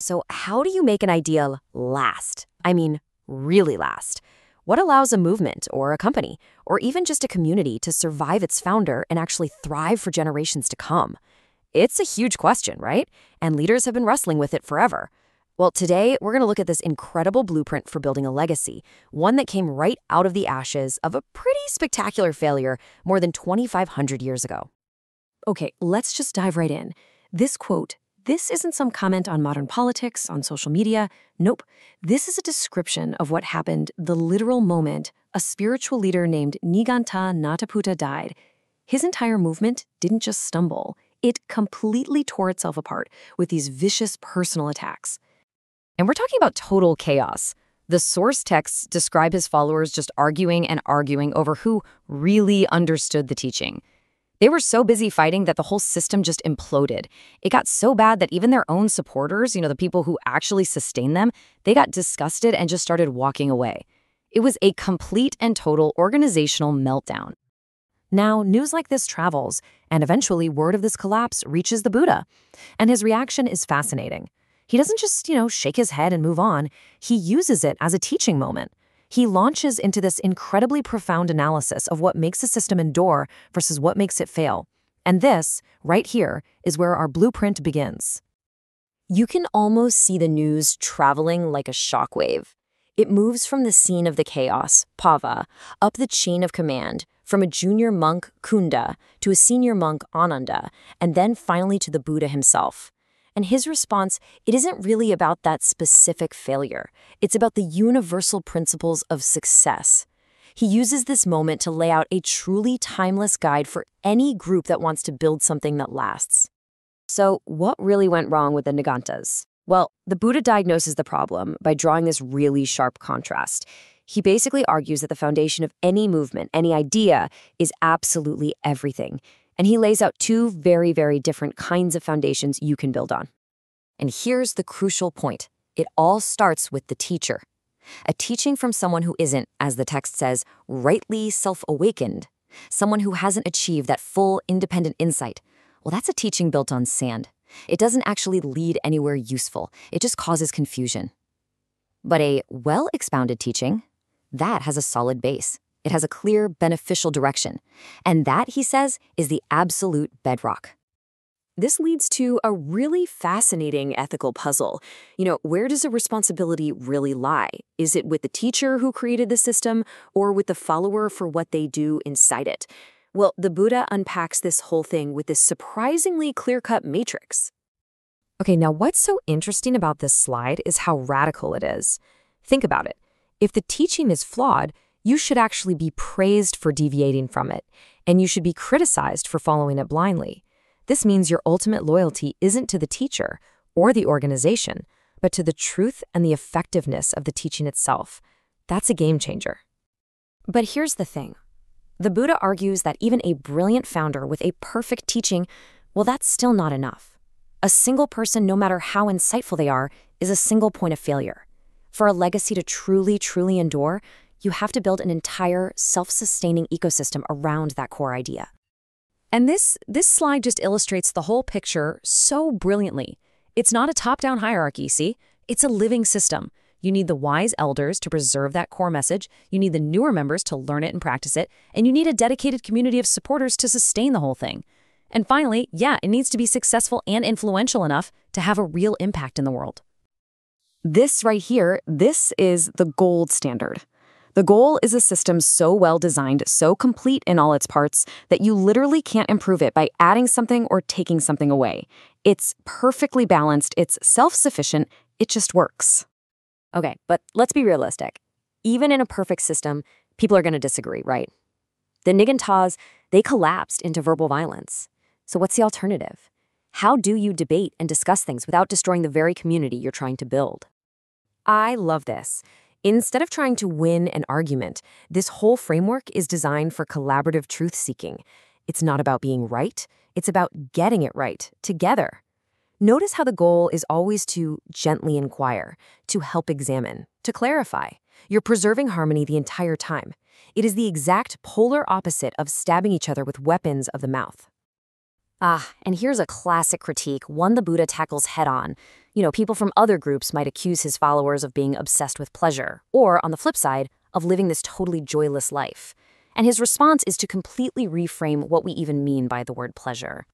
So, how do you make an idea last? I mean, really last? What allows a movement or a company or even just a community to survive its founder and actually thrive for generations to come? It's a huge question, right? And leaders have been wrestling with it forever. Well, today we're going to look at this incredible blueprint for building a legacy, one that came right out of the ashes of a pretty spectacular failure more than 2,500 years ago. Okay, let's just dive right in. This quote this isn't some comment on modern politics, on social media. Nope. This is a description of what happened the literal moment a spiritual leader named Nigantha Nataputta died. His entire movement didn't just stumble, it completely tore itself apart with these vicious personal attacks. And we're talking about total chaos. The source texts describe his followers just arguing and arguing over who really understood the teaching. They were so busy fighting that the whole system just imploded. It got so bad that even their own supporters, you know, the people who actually sustain them, they got disgusted and just started walking away. It was a complete and total organizational meltdown. Now, news like this travels, and eventually word of this collapse reaches the Buddha. And his reaction is fascinating. He doesn't just, you know, shake his head and move on. He uses it as a teaching moment he launches into this incredibly profound analysis of what makes a system endure versus what makes it fail. And this, right here, is where our blueprint begins. You can almost see the news traveling like a shockwave. It moves from the scene of the chaos, Pava, up the chain of command, from a junior monk, Kunda, to a senior monk, Ananda, and then finally to the Buddha himself. And his response, it isn't really about that specific failure. It's about the universal principles of success. He uses this moment to lay out a truly timeless guide for any group that wants to build something that lasts. So, what really went wrong with the Niganthas? Well, the Buddha diagnoses the problem by drawing this really sharp contrast. He basically argues that the foundation of any movement, any idea, is absolutely everything. And he lays out two very, very different kinds of foundations you can build on. And here's the crucial point it all starts with the teacher. A teaching from someone who isn't, as the text says, rightly self awakened, someone who hasn't achieved that full independent insight. Well, that's a teaching built on sand. It doesn't actually lead anywhere useful, it just causes confusion. But a well expounded teaching, that has a solid base. It has a clear, beneficial direction. And that, he says, is the absolute bedrock. This leads to a really fascinating ethical puzzle. You know, where does the responsibility really lie? Is it with the teacher who created the system or with the follower for what they do inside it? Well, the Buddha unpacks this whole thing with this surprisingly clear cut matrix. Okay, now what's so interesting about this slide is how radical it is. Think about it. If the teaching is flawed, you should actually be praised for deviating from it, and you should be criticized for following it blindly. This means your ultimate loyalty isn't to the teacher or the organization, but to the truth and the effectiveness of the teaching itself. That's a game changer. But here's the thing the Buddha argues that even a brilliant founder with a perfect teaching, well, that's still not enough. A single person, no matter how insightful they are, is a single point of failure. For a legacy to truly, truly endure, you have to build an entire self-sustaining ecosystem around that core idea. And this, this slide just illustrates the whole picture so brilliantly. It's not a top-down hierarchy, see? It's a living system. You need the wise elders to preserve that core message, you need the newer members to learn it and practice it, and you need a dedicated community of supporters to sustain the whole thing. And finally, yeah, it needs to be successful and influential enough to have a real impact in the world. This right here, this is the gold standard. The goal is a system so well designed, so complete in all its parts, that you literally can't improve it by adding something or taking something away. It's perfectly balanced, it's self sufficient, it just works. Okay, but let's be realistic. Even in a perfect system, people are going to disagree, right? The Niganthas, they collapsed into verbal violence. So what's the alternative? How do you debate and discuss things without destroying the very community you're trying to build? I love this. Instead of trying to win an argument, this whole framework is designed for collaborative truth seeking. It's not about being right, it's about getting it right together. Notice how the goal is always to gently inquire, to help examine, to clarify. You're preserving harmony the entire time. It is the exact polar opposite of stabbing each other with weapons of the mouth. Ah, and here's a classic critique, one the Buddha tackles head on. You know, people from other groups might accuse his followers of being obsessed with pleasure, or on the flip side, of living this totally joyless life. And his response is to completely reframe what we even mean by the word pleasure.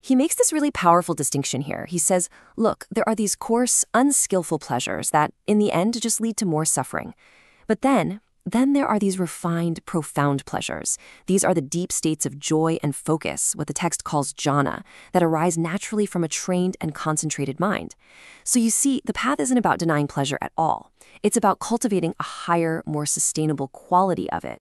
He makes this really powerful distinction here. He says, look, there are these coarse, unskillful pleasures that, in the end, just lead to more suffering. But then, then there are these refined, profound pleasures. These are the deep states of joy and focus, what the text calls jhana, that arise naturally from a trained and concentrated mind. So you see, the path isn't about denying pleasure at all. It's about cultivating a higher, more sustainable quality of it.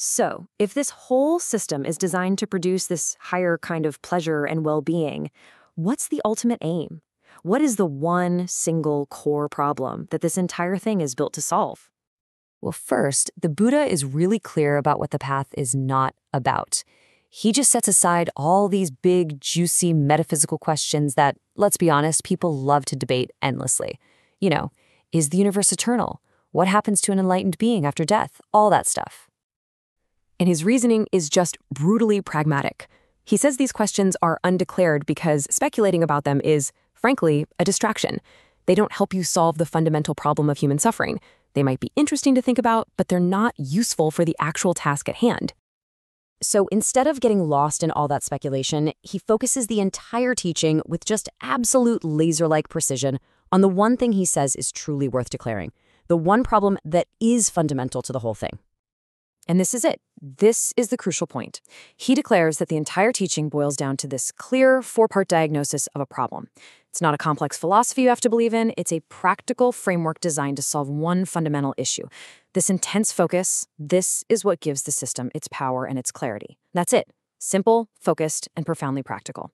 So, if this whole system is designed to produce this higher kind of pleasure and well being, what's the ultimate aim? What is the one single core problem that this entire thing is built to solve? Well, first, the Buddha is really clear about what the path is not about. He just sets aside all these big, juicy metaphysical questions that, let's be honest, people love to debate endlessly. You know, is the universe eternal? What happens to an enlightened being after death? All that stuff and his reasoning is just brutally pragmatic. He says these questions are undeclared because speculating about them is, frankly, a distraction. They don't help you solve the fundamental problem of human suffering. They might be interesting to think about, but they're not useful for the actual task at hand. So instead of getting lost in all that speculation, he focuses the entire teaching with just absolute laser like precision on the one thing he says is truly worth declaring, the one problem that is fundamental to the whole thing. And this is it. This is the crucial point. He declares that the entire teaching boils down to this clear four part diagnosis of a problem. It's not a complex philosophy you have to believe in, it's a practical framework designed to solve one fundamental issue. This intense focus, this is what gives the system its power and its clarity. That's it. Simple, focused, and profoundly practical.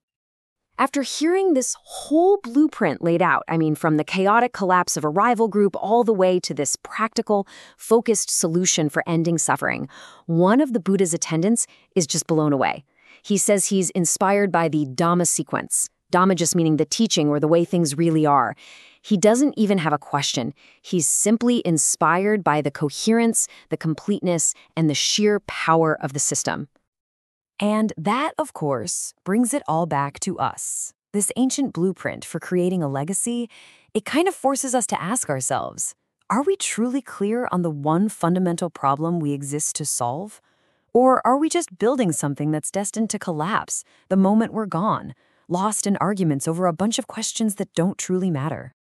After hearing this whole blueprint laid out, I mean, from the chaotic collapse of a rival group all the way to this practical, focused solution for ending suffering, one of the Buddha's attendants is just blown away. He says he's inspired by the Dhamma sequence, Dhamma just meaning the teaching or the way things really are. He doesn't even have a question. He's simply inspired by the coherence, the completeness, and the sheer power of the system. And that, of course, brings it all back to us. This ancient blueprint for creating a legacy, it kind of forces us to ask ourselves, are we truly clear on the one fundamental problem we exist to solve? Or are we just building something that's destined to collapse the moment we're gone, lost in arguments over a bunch of questions that don't truly matter?